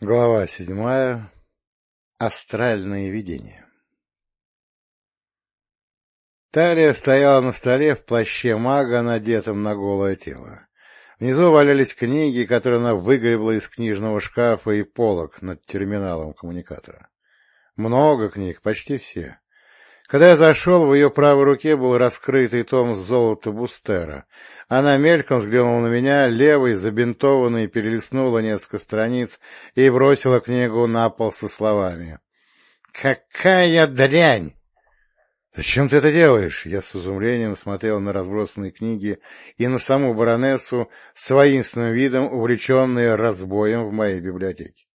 Глава седьмая. Астральные видения. Талия стояла на столе в плаще мага, надетом на голое тело. Внизу валялись книги, которые она выгребла из книжного шкафа и полок над терминалом коммуникатора. Много книг, почти все. Когда я зашел, в ее правой руке был раскрытый том золота Бустера. Она мельком взглянула на меня, левой, забинтованной, перелистнула несколько страниц и бросила книгу на пол со словами. «Какая дрянь!» «Зачем ты это делаешь?» Я с изумлением смотрел на разбросанные книги и на саму баронессу с воинственным видом, увлеченные разбоем в моей библиотеке.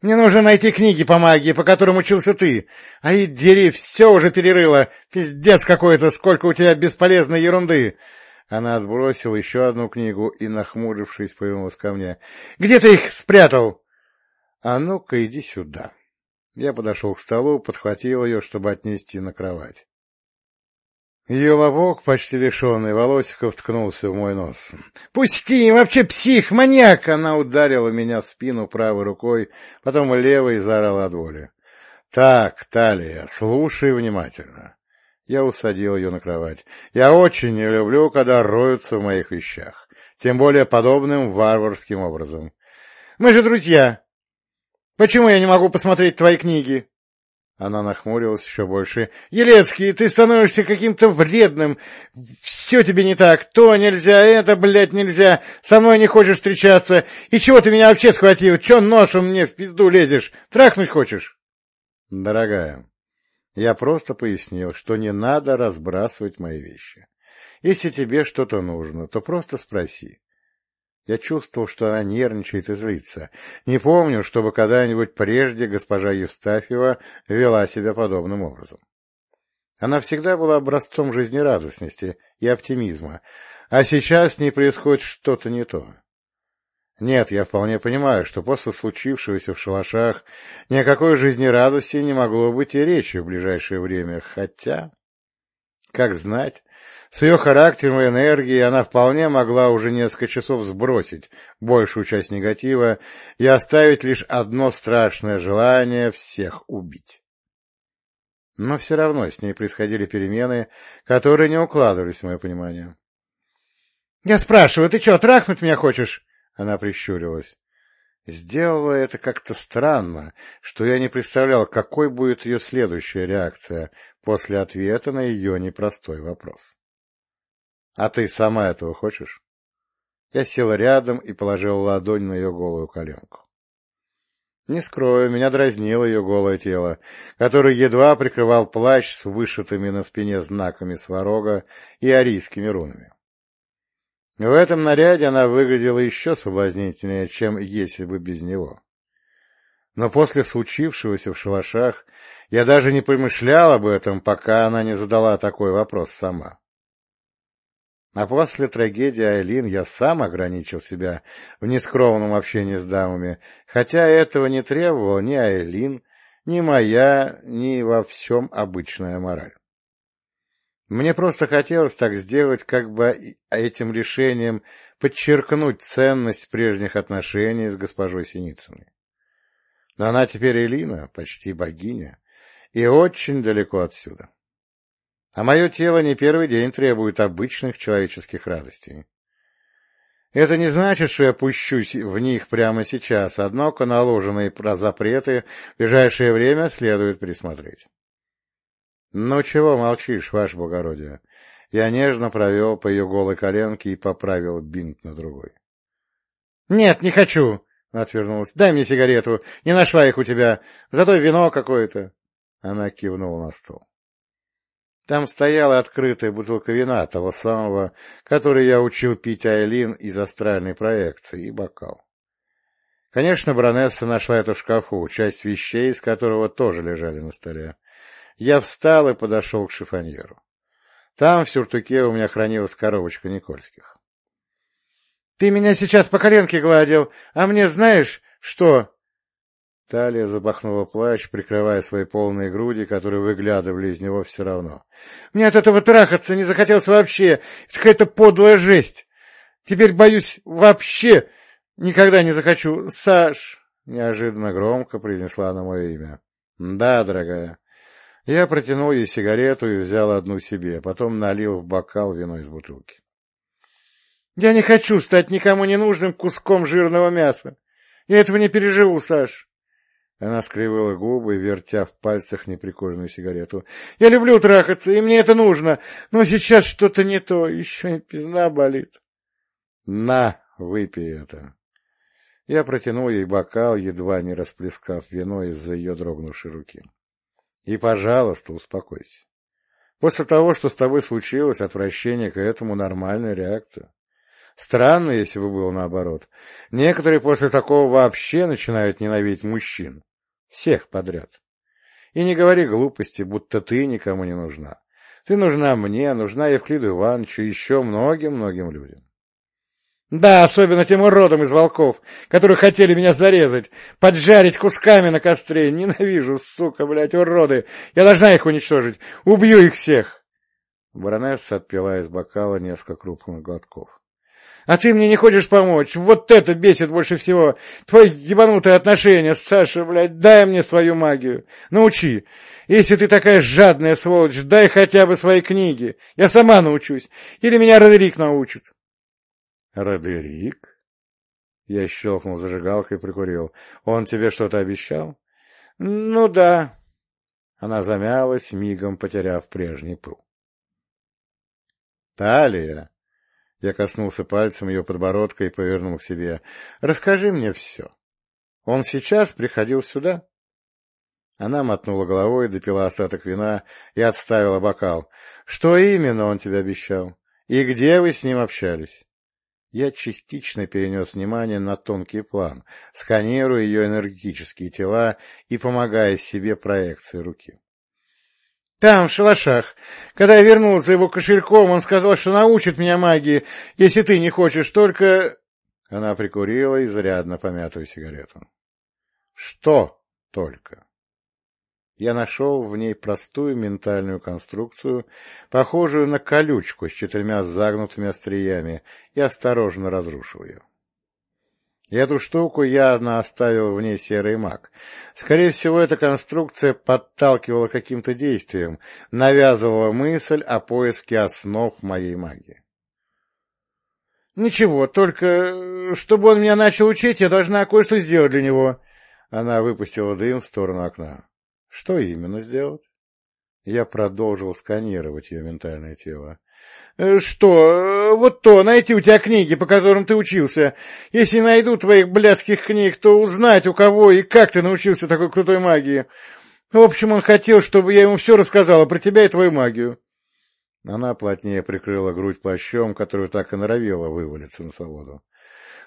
Мне нужно найти книги по магии, по которым учился ты. А и дери, все уже перерыла. Пиздец какой-то, сколько у тебя бесполезной ерунды. Она отбросила еще одну книгу и, нахмурившись, повернулась ко мне. — Где ты их спрятал? — А ну-ка, иди сюда. Я подошел к столу, подхватил ее, чтобы отнести на кровать. Ее лобок, почти лишенный волосиков, ткнулся в мой нос. «Пусти! Вообще псих! Маньяк!» Она ударила меня в спину правой рукой, потом левой заорала от боли. «Так, Талия, слушай внимательно». Я усадил ее на кровать. «Я очень не люблю, когда роются в моих вещах, тем более подобным варварским образом. Мы же друзья! Почему я не могу посмотреть твои книги?» Она нахмурилась еще больше. — Елецкий, ты становишься каким-то вредным. Все тебе не так. То нельзя, это, блядь, нельзя. Со мной не хочешь встречаться. И чего ты меня вообще схватил? Че ношем мне в пизду лезешь? Трахнуть хочешь? — Дорогая, я просто пояснил, что не надо разбрасывать мои вещи. Если тебе что-то нужно, то просто спроси. Я чувствовал, что она нервничает и злится. Не помню, чтобы когда-нибудь прежде госпожа Евстафьева вела себя подобным образом. Она всегда была образцом жизнерадостности и оптимизма, а сейчас с ней происходит что-то не то. Нет, я вполне понимаю, что после случившегося в шалашах ни о какой жизнерадости не могло быть и речи в ближайшее время, хотя... Как знать, с ее характером и энергией она вполне могла уже несколько часов сбросить большую часть негатива и оставить лишь одно страшное желание всех убить. Но все равно с ней происходили перемены, которые не укладывались в мое понимание. — Я спрашиваю, ты что, трахнуть меня хочешь? Она прищурилась. Сделала это как-то странно, что я не представлял, какой будет ее следующая реакция после ответа на ее непростой вопрос. А ты сама этого хочешь? Я сел рядом и положил ладонь на ее голую коленку. Не скрою, меня дразнило ее голое тело, которое едва прикрывал плащ с вышитыми на спине знаками сварога и арийскими рунами. В этом наряде она выглядела еще соблазнительнее, чем если бы без него. Но после случившегося в шалашах я даже не помышлял об этом, пока она не задала такой вопрос сама. А после трагедии Айлин я сам ограничил себя в нескромном общении с дамами, хотя этого не требовала ни Айлин, ни моя, ни во всем обычная мораль. Мне просто хотелось так сделать, как бы этим решением подчеркнуть ценность прежних отношений с госпожой Синицыной. Но она теперь Элина, почти богиня, и очень далеко отсюда. А мое тело не первый день требует обычных человеческих радостей. Это не значит, что я пущусь в них прямо сейчас, однако наложенные про запреты в ближайшее время следует присмотреть. — Ну чего молчишь, ваше благородие? Я нежно провел по ее голой коленке и поправил бинт на другой. — Нет, не хочу! — отвернулась. — Дай мне сигарету. Не нашла их у тебя. Зато вино какое-то. Она кивнула на стол. Там стояла открытая бутылка вина, того самого, который я учил пить Айлин из астральной проекции, и бокал. Конечно, баронесса нашла это в шкафу, часть вещей из которого тоже лежали на столе. Я встал и подошел к шифоньеру. Там в сюртуке у меня хранилась коробочка Никольских. — Ты меня сейчас по коленке гладил, а мне знаешь, что... Талия запахнула плащ, прикрывая свои полные груди, которые выглядывали из него все равно. — Мне от этого трахаться не захотелось вообще. Это какая-то подлая жесть. Теперь, боюсь, вообще никогда не захочу. Саш... Неожиданно громко произнесла она мое имя. Да, дорогая. Я протянул ей сигарету и взял одну себе, потом налил в бокал вино из бутылки. Я не хочу стать никому не нужным куском жирного мяса. Я этого не переживу, Саш. Она скривила губы, вертя в пальцах неприкуренную сигарету. — Я люблю трахаться, и мне это нужно, но сейчас что-то не то, еще и пизна болит. — На, выпей это. Я протянул ей бокал, едва не расплескав вино из-за ее дрогнувшей руки. — И, пожалуйста, успокойся. После того, что с тобой случилось, отвращение к этому — нормальная реакция. Странно, если бы было наоборот. Некоторые после такого вообще начинают ненавидеть мужчин. Всех подряд. И не говори глупости, будто ты никому не нужна. Ты нужна мне, нужна Евклиду Ивановичу еще многим-многим людям. Да, особенно тем уродам из волков, которые хотели меня зарезать, поджарить кусками на костре. Ненавижу, сука, блядь, уроды. Я должна их уничтожить. Убью их всех. Баронесса отпила из бокала несколько крупных глотков. А ты мне не хочешь помочь. Вот это бесит больше всего. Твое ебанутое отношение, Саша, блядь. Дай мне свою магию. Научи. Если ты такая жадная сволочь, дай хотя бы свои книги. Я сама научусь. Или меня Родерик научит. Родерик? Я щелкнул зажигалкой и прикурил. Он тебе что-то обещал? Ну да. Она замялась, мигом потеряв прежний пыл. Талия, я коснулся пальцем ее подбородка и повернул к себе. — Расскажи мне все. Он сейчас приходил сюда? Она мотнула головой, допила остаток вина и отставила бокал. — Что именно он тебе обещал? И где вы с ним общались? Я частично перенес внимание на тонкий план, сканируя ее энергетические тела и помогая себе проекцией руки. Там, в шалашах. Когда я вернулся за его кошельком, он сказал, что научит меня магии, если ты не хочешь, только... Она прикурила изрядно помятую сигарету. Что только? Я нашел в ней простую ментальную конструкцию, похожую на колючку с четырьмя загнутыми остриями, и осторожно разрушил ее. И эту штуку явно оставил в ней серый маг. Скорее всего, эта конструкция подталкивала каким-то действием, навязывала мысль о поиске основ моей магии. «Ничего, только чтобы он меня начал учить, я должна кое-что сделать для него». Она выпустила дым в сторону окна. «Что именно сделать?» Я продолжил сканировать ее ментальное тело. Э, что, вот то, найти у тебя книги, по которым ты учился. Если найду твоих блядских книг, то узнать, у кого и как ты научился такой крутой магии. В общем, он хотел, чтобы я ему все рассказала про тебя и твою магию. Она плотнее прикрыла грудь плащом, которую так и норовила вывалиться на свободу. —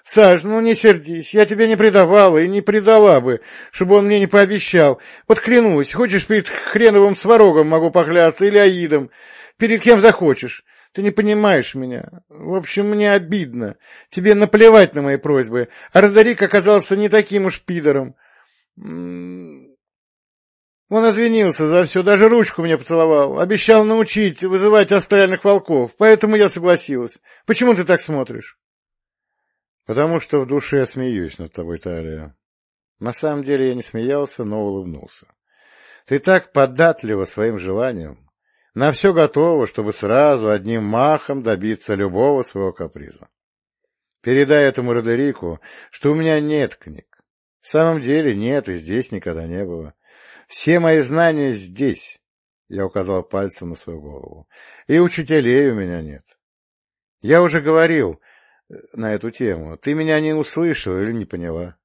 Саш, ну не сердись, я тебя не предавала и не предала бы, чтобы он мне не пообещал. Вот клянусь, хочешь перед хреновым сварогом могу поклясться или аидом, перед кем захочешь. Ты не понимаешь меня. В общем, мне обидно. Тебе наплевать на мои просьбы. А Родерик оказался не таким уж пидором. Он извинился за все, даже ручку мне поцеловал. Обещал научить вызывать астральных волков, поэтому я согласилась. Почему ты так смотришь? Потому что в душе я смеюсь над тобой, Талия. На самом деле я не смеялся, но улыбнулся. Ты так податлива своим желаниям. На все готово, чтобы сразу одним махом добиться любого своего каприза. Передай этому Родерику, что у меня нет книг. В самом деле нет, и здесь никогда не было. Все мои знания здесь, — я указал пальцем на свою голову, — и учителей у меня нет. Я уже говорил э, на эту тему, ты меня не услышал или не поняла.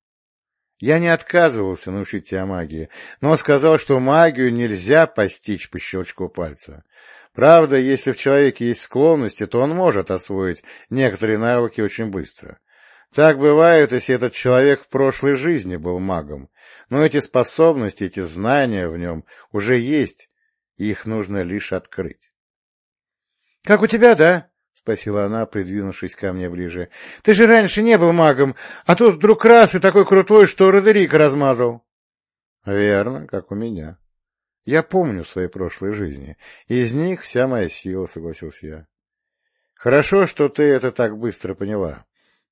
Я не отказывался научить тебя магии, но сказал, что магию нельзя постичь по щелчку пальца. Правда, если в человеке есть склонности, то он может освоить некоторые навыки очень быстро. Так бывает, если этот человек в прошлой жизни был магом, но эти способности, эти знания в нем уже есть, и их нужно лишь открыть. — Как у тебя, да? — спросила она, придвинувшись ко мне ближе. — Ты же раньше не был магом, а тут вдруг раз и такой крутой, что Родерика размазал. — Верно, как у меня. Я помню свои прошлые жизни, из них вся моя сила, — согласился я. — Хорошо, что ты это так быстро поняла.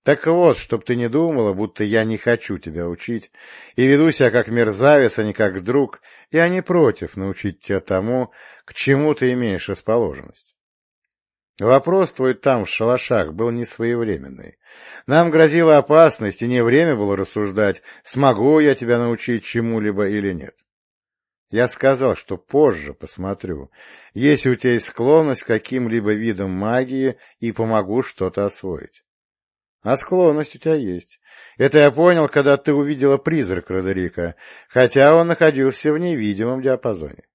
Так вот, чтоб ты не думала, будто я не хочу тебя учить, и веду себя как мерзавец, а не как друг, я не против научить тебя тому, к чему ты имеешь расположенность. Вопрос твой там, в шалашах, был не своевременный. Нам грозила опасность, и не время было рассуждать, смогу я тебя научить чему-либо или нет. Я сказал, что позже посмотрю, если у тебя есть склонность к каким-либо видам магии, и помогу что-то освоить. А склонность у тебя есть. Это я понял, когда ты увидела призрак Родерика, хотя он находился в невидимом диапазоне. —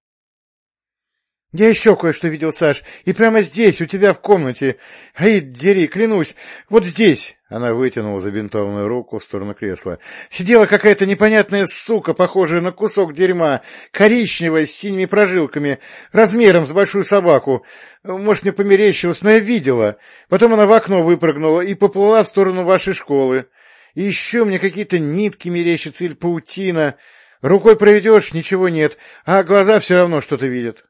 Я еще кое-что видел, Саш, и прямо здесь, у тебя в комнате. Ай, дери, клянусь, вот здесь. Она вытянула забинтованную руку в сторону кресла. Сидела какая-то непонятная сука, похожая на кусок дерьма, коричневая, с синими прожилками, размером с большую собаку. Может, мне померещилось, но я видела. Потом она в окно выпрыгнула и поплыла в сторону вашей школы. И еще мне какие-то нитки мерещатся или паутина. Рукой проведешь — ничего нет, а глаза все равно что-то видят. —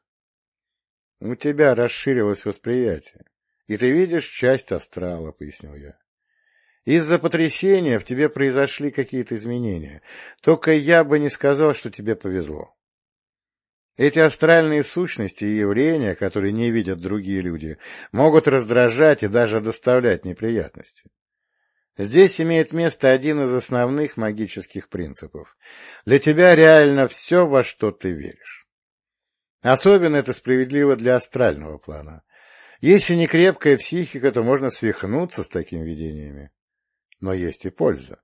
У тебя расширилось восприятие, и ты видишь часть астрала, — пояснил я. Из-за потрясения в тебе произошли какие-то изменения. Только я бы не сказал, что тебе повезло. Эти астральные сущности и явления, которые не видят другие люди, могут раздражать и даже доставлять неприятности. Здесь имеет место один из основных магических принципов. Для тебя реально все, во что ты веришь. Особенно это справедливо для астрального плана. Если не крепкая психика, то можно свихнуться с такими видениями. Но есть и польза.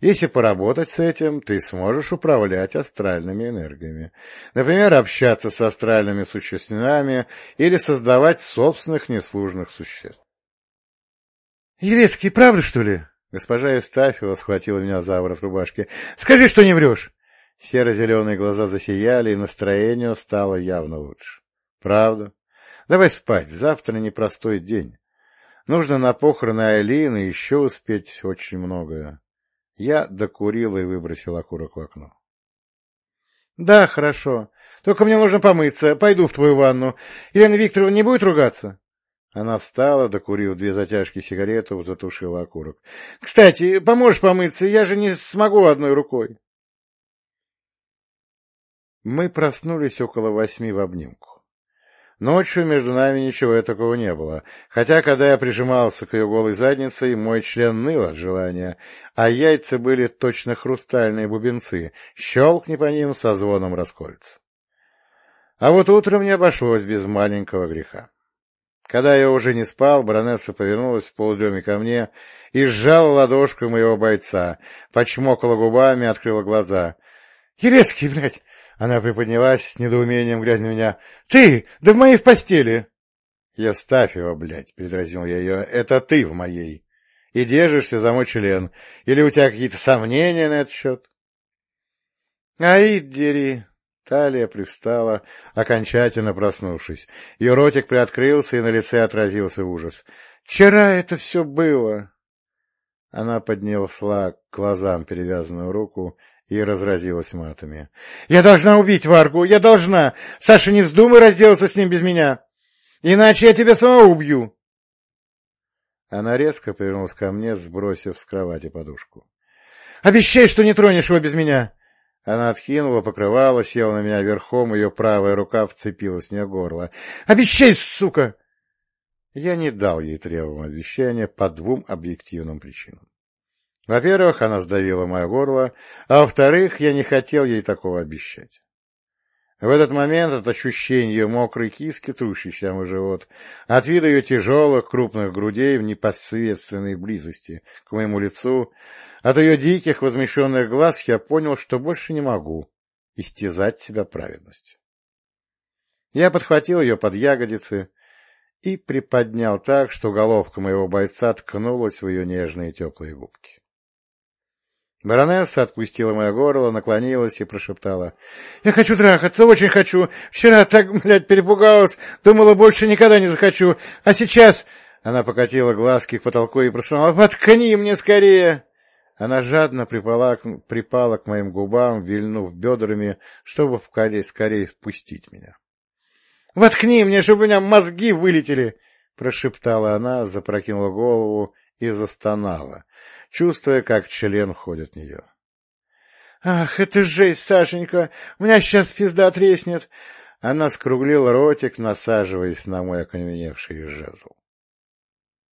Если поработать с этим, ты сможешь управлять астральными энергиями. Например, общаться с астральными существами или создавать собственных неслужных существ. — Елецкий, правда, что ли? Госпожа Евстафьева схватила меня за ворот рубашки. — Скажи, что не врешь! Серо-зеленые глаза засияли, и настроение стало явно лучше. — Правда? Давай спать, завтра непростой день. Нужно на похороны Айлины еще успеть очень многое. Я докурил и выбросил окурок в окно. — Да, хорошо. Только мне нужно помыться. Пойду в твою ванну. Елена Викторовна не будет ругаться? Она встала, докурив две затяжки сигарету, затушила окурок. — Кстати, поможешь помыться? Я же не смогу одной рукой. Мы проснулись около восьми в обнимку. Ночью между нами ничего такого не было, хотя, когда я прижимался к ее голой заднице, мой член ныл от желания, а яйца были точно хрустальные бубенцы, щелкни по ним со звоном раскольц. А вот утром не обошлось без маленького греха. Когда я уже не спал, баронесса повернулась в полудреме ко мне и сжала ладошку моего бойца, почмокала губами, открыла глаза. — Елецкий, блядь, она приподнялась с недоумением, глядя на меня. — Ты! Да в моей в постели! — Я ставь его, блядь, — передразнил я ее. — Это ты в моей. И держишься за мой член. Или у тебя какие-то сомнения на этот счет? — Аид, дери! Талия привстала, окончательно проснувшись. Ее ротик приоткрылся, и на лице отразился ужас. — Вчера это все было! Она подняла к глазам перевязанную руку и разразилась матами. — Я должна убить Варгу! Я должна! Саша, не вздумай разделаться с ним без меня! Иначе я тебя сама убью! Она резко повернулась ко мне, сбросив с кровати подушку. — Обещай, что не тронешь его без меня! Она откинула покрывало, села на меня верхом, ее правая рука вцепилась в горло. — Обещай, сука! Я не дал ей требуемого обещания по двум объективным причинам. Во-первых, она сдавила мое горло, а во-вторых, я не хотел ей такого обещать. В этот момент от ощущения ее мокрой киски, трущейся мой живот, от вида ее тяжелых, крупных грудей в непосредственной близости к моему лицу, от ее диких, возмещенных глаз, я понял, что больше не могу истязать себя праведностью. Я подхватил ее под ягодицы и приподнял так, что головка моего бойца ткнулась в ее нежные теплые губки. Баронесса отпустила мое горло, наклонилась и прошептала. — Я хочу трахаться, очень хочу. Вчера так, блядь, перепугалась, думала, больше никогда не захочу. А сейчас... Она покатила глазки к потолку и простонала. — Воткни мне скорее! Она жадно припала, припала к моим губам, вильнув бедрами, чтобы скорее, скорее впустить меня. — Воткни мне, чтобы у меня мозги вылетели! — прошептала она, запрокинула голову и застонала, чувствуя, как член входит в нее. — Ах, это жесть, Сашенька! У меня сейчас пизда треснет! Она скруглила ротик, насаживаясь на мой окаменевший жезл.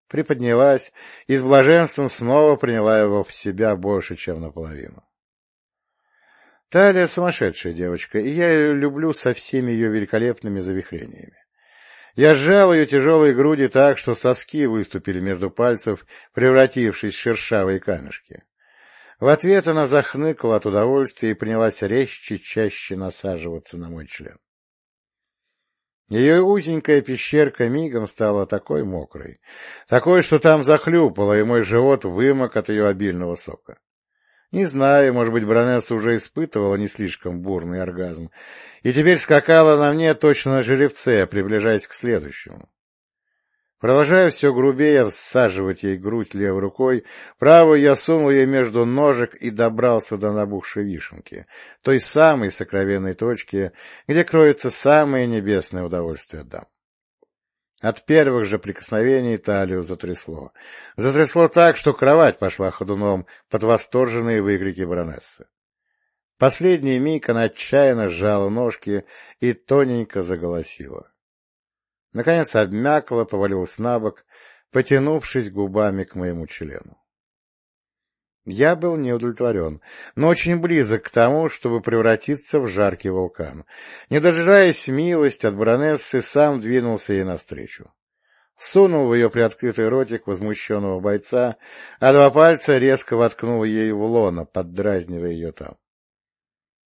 Приподнялась и с блаженством снова приняла его в себя больше, чем наполовину. Талия сумасшедшая девочка, и я ее люблю со всеми ее великолепными завихрениями. Я сжал ее тяжелые груди так, что соски выступили между пальцев, превратившись в шершавые камешки. В ответ она захныкала от удовольствия и принялась резче чаще насаживаться на мой член. Ее узенькая пещерка мигом стала такой мокрой, такой, что там захлюпала, и мой живот вымок от ее обильного сока. Не знаю, может быть, баронесса уже испытывала не слишком бурный оргазм, и теперь скакала на мне точно на жеребце, приближаясь к следующему. Продолжая все грубее всаживать ей грудь левой рукой, правую я сунул ей между ножек и добрался до набухшей вишенки, той самой сокровенной точки, где кроется самое небесное удовольствие дам. От первых же прикосновений талию затрясло. Затрясло так, что кровать пошла ходуном под восторженные выкрики баронессы. Последний миг она отчаянно сжала ножки и тоненько заголосила. Наконец обмякла, повалилась на бок, потянувшись губами к моему члену. Я был неудовлетворен, но очень близок к тому, чтобы превратиться в жаркий вулкан. Не дожидаясь милость от баронессы, сам двинулся ей навстречу. Сунул в ее приоткрытый ротик возмущенного бойца, а два пальца резко воткнул ей в лоно, поддразнивая ее там.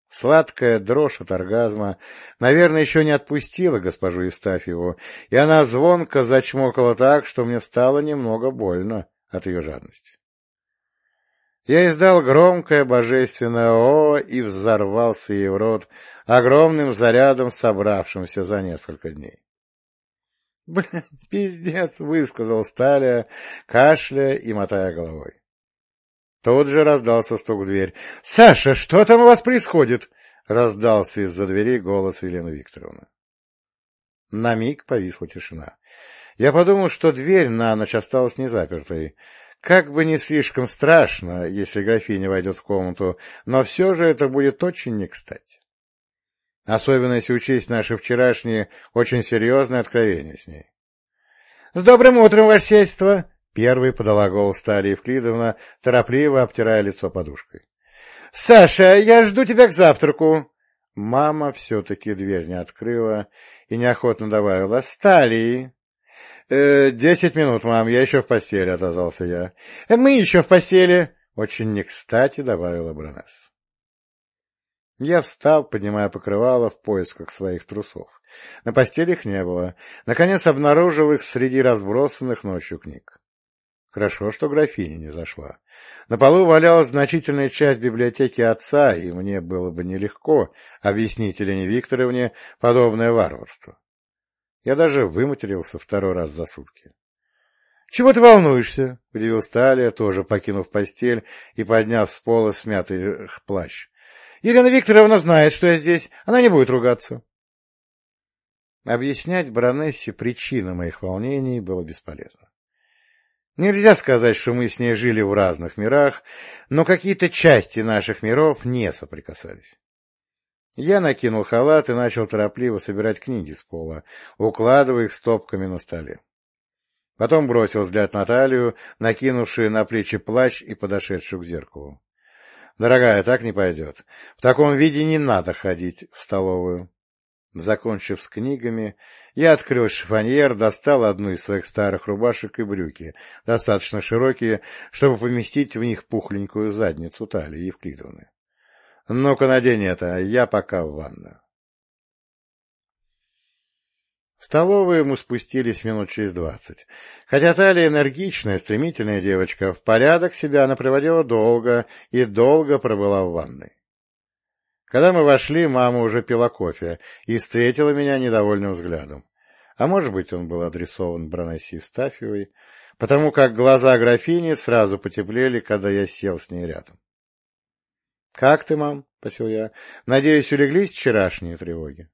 Сладкая дрожь от оргазма, наверное, еще не отпустила госпожу Евстафьеву, и она звонко зачмокала так, что мне стало немного больно от ее жадности. Я издал громкое божественное «О» и взорвался ей в рот огромным зарядом, собравшимся за несколько дней. — Блядь, пиздец! — высказал Сталя, кашляя и мотая головой. Тут же раздался стук в дверь. — Саша, что там у вас происходит? — раздался из-за двери голос Елены Викторовны. На миг повисла тишина. Я подумал, что дверь на ночь осталась незапертой. Как бы не слишком страшно, если графиня войдет в комнату, но все же это будет очень не кстати. Особенно если учесть наши вчерашние очень серьезные откровения с ней. — С добрым утром, ваше сельство! Первой подала голос Талия Евклидовна, торопливо обтирая лицо подушкой. — Саша, я жду тебя к завтраку. Мама все-таки дверь не открыла и неохотно добавила. — Стали. «Э, — Десять минут, мам, я еще в постели, — отозвался я. — Мы еще в постели, — очень не кстати добавила Бронесс. Я встал, поднимая покрывало в поисках своих трусов. На постели их не было. Наконец обнаружил их среди разбросанных ночью книг. Хорошо, что графиня не зашла. На полу валялась значительная часть библиотеки отца, и мне было бы нелегко объяснить Елене Викторовне подобное варварство. Я даже выматерился второй раз за сутки. — Чего ты волнуешься? — удивилась Талия, тоже покинув постель и подняв с пола смятый плащ. — Елена Викторовна знает, что я здесь. Она не будет ругаться. Объяснять баронессе причины моих волнений было бесполезно. Нельзя сказать, что мы с ней жили в разных мирах, но какие-то части наших миров не соприкасались. Я накинул халат и начал торопливо собирать книги с пола, укладывая их стопками на столе. Потом бросил взгляд на талию, накинувшую на плечи плащ и подошедшую к зеркалу. — Дорогая, так не пойдет. В таком виде не надо ходить в столовую. Закончив с книгами, я открыл шифоньер, достал одну из своих старых рубашек и брюки, достаточно широкие, чтобы поместить в них пухленькую задницу талии Евклидовны. Ну-ка надень это, я пока в ванную. В столовую мы спустились минут через двадцать. Хотя Талия энергичная, стремительная девочка, в порядок себя она приводила долго и долго пробыла в ванной. Когда мы вошли, мама уже пила кофе и встретила меня недовольным взглядом. А может быть, он был адресован Бронессе Евстафьевой, потому как глаза графини сразу потеплели, когда я сел с ней рядом. — Как ты, мам? — спросил я. — Надеюсь, улеглись вчерашние тревоги?